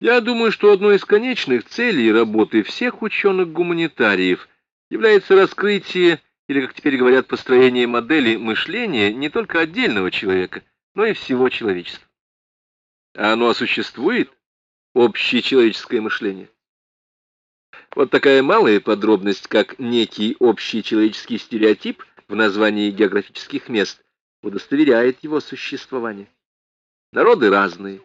Я думаю, что одной из конечных целей работы всех ученых-гуманитариев является раскрытие, или, как теперь говорят, построение модели мышления не только отдельного человека, но и всего человечества. А оно существует, общечеловеческое мышление. Вот такая малая подробность, как некий общий человеческий стереотип в названии географических мест, удостоверяет его существование. Народы разные,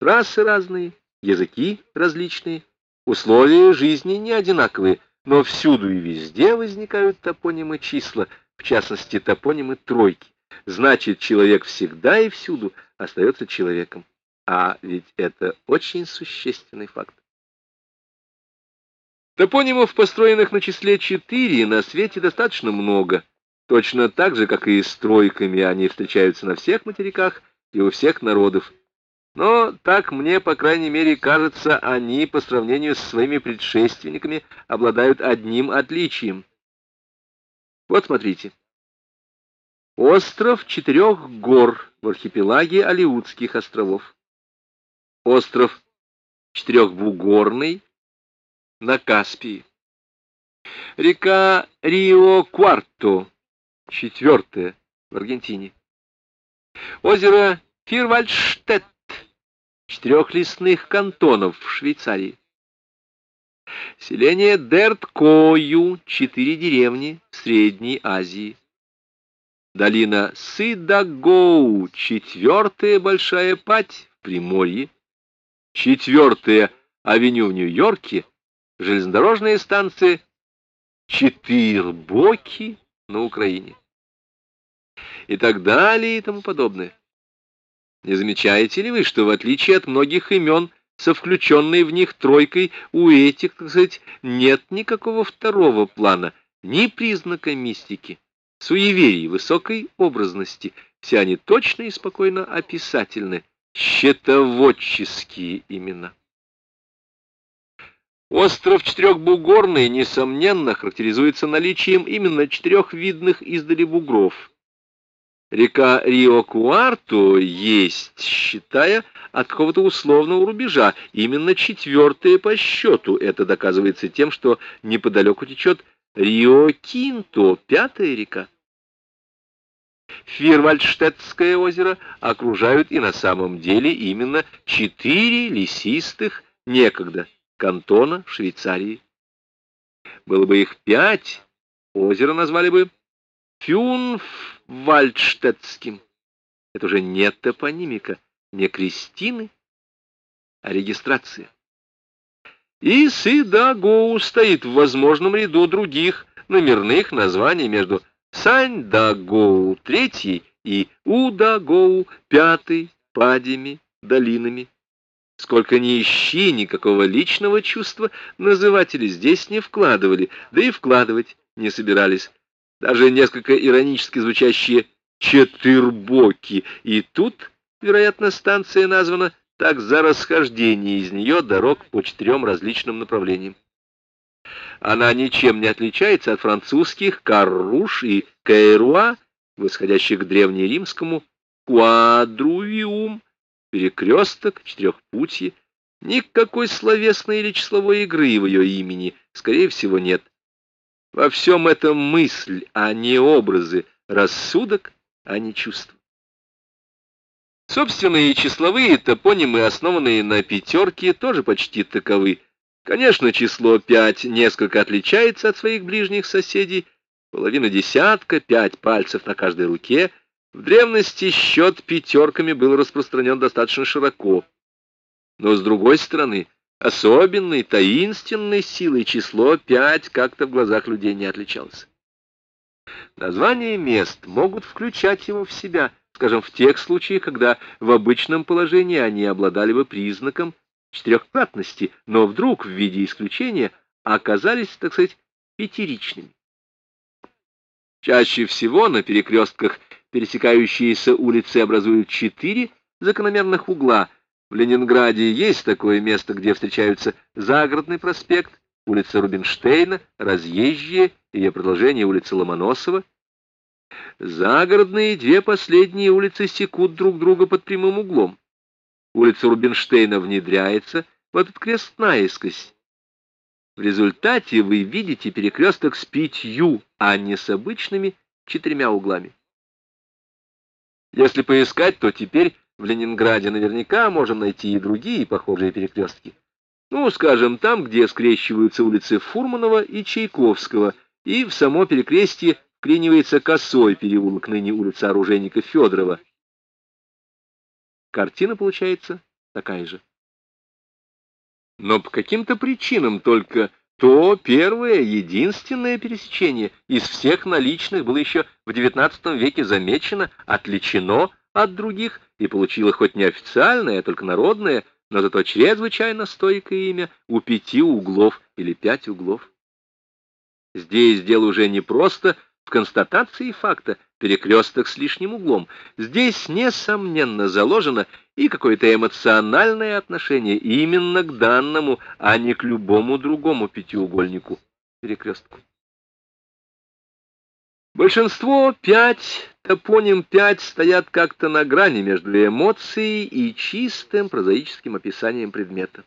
расы разные, языки различные, условия жизни не одинаковые, но всюду и везде возникают топонимы числа, в частности топонимы тройки. Значит, человек всегда и всюду остается человеком. А ведь это очень существенный факт. Топонимов, построенных на числе 4, на свете достаточно много. Точно так же, как и с тройками, они встречаются на всех материках и у всех народов. Но так мне, по крайней мере, кажется, они по сравнению с своими предшественниками обладают одним отличием. Вот смотрите. Остров четырех гор в архипелаге Алиутских островов. Остров четырехбугорный на Каспии. Река Рио-Куарто, четвертая в Аргентине. Озеро Фирвальдштетт, четырех лесных кантонов в Швейцарии. Селение Дерткою, четыре деревни в Средней Азии. Долина Сидагоу, четвертая большая пать в Приморье. Четвертая авеню в Нью-Йорке, железнодорожная станция Четырбоки на Украине. И так далее и тому подобное. Не замечаете ли вы, что в отличие от многих имен, со включенной в них тройкой, у этих, так сказать, нет никакого второго плана, ни признака мистики, суеверий, высокой образности. Все они точно и спокойно описательны, счетоводческие имена. Остров Четырехбугорный, несомненно, характеризуется наличием именно четырех видных издали бугров. Река Рио-Куарто есть, считая, от какого-то условного рубежа, именно четвертая по счету. Это доказывается тем, что неподалеку течет Рио-Кинто, пятая река. Фирвальдштетское озеро окружают и на самом деле именно четыре лесистых некогда кантона Швейцарии. Было бы их пять, озеро назвали бы Фюнвальдштетским. Это уже не топонимика, не крестины, а регистрация. И Сидагоу стоит в возможном ряду других номерных названий между Сань-Дагоу третий и Удагоу пятый падями, долинами. Сколько ни ищи, никакого личного чувства называтели здесь не вкладывали, да и вкладывать не собирались. Даже несколько иронически звучащие «четырбоки». И тут, вероятно, станция названа так за расхождение из нее дорог по четырем различным направлениям. Она ничем не отличается от французских «карруш» и «кайруа», восходящих к древнеримскому «квадрувиум», перекресток, четырехпутье. Никакой словесной или числовой игры в ее имени, скорее всего, нет. Во всем этом мысль, а не образы, рассудок, а не чувство. Собственные числовые топонимы, основанные на пятерке, тоже почти таковы. Конечно, число пять несколько отличается от своих ближних соседей. Половина десятка, пять пальцев на каждой руке — в древности счет пятерками был распространен достаточно широко. Но, с другой стороны, особенной, таинственной силой число пять как-то в глазах людей не отличалось. Названия мест могут включать его в себя, скажем, в тех случаях, когда в обычном положении они обладали бы признаком четырехкратности, но вдруг в виде исключения оказались, так сказать, пятеричными. Чаще всего на перекрестках пересекающиеся улицы образуют четыре закономерных угла. В Ленинграде есть такое место, где встречаются Загородный проспект, улица Рубинштейна, Разъезжие, ее продолжение улицы Ломоносова. Загородные две последние улицы секут друг друга под прямым углом. Улица Рубинштейна внедряется в этот крест наискось. В результате вы видите перекресток с пятью, а не с обычными четырьмя углами. Если поискать, то теперь в Ленинграде наверняка можем найти и другие похожие перекрестки. Ну, скажем, там, где скрещиваются улицы Фурманова и Чайковского, и в само перекрестье вклинивается косой переулок, ныне улица оружейника Федорова. Картина получается такая же. Но по каким-то причинам только то первое, единственное пересечение из всех наличных было еще в XIX веке замечено, отличено от других и получило хоть не официальное, а только народное, но зато чрезвычайно стойкое имя у пяти углов или пять углов. Здесь дело уже не просто в констатации факта перекресток с лишним углом. Здесь, несомненно, заложено и какое-то эмоциональное отношение именно к данному, а не к любому другому пятиугольнику перекрестку. Большинство пять, топоним пять, стоят как-то на грани между эмоцией и чистым прозаическим описанием предмета.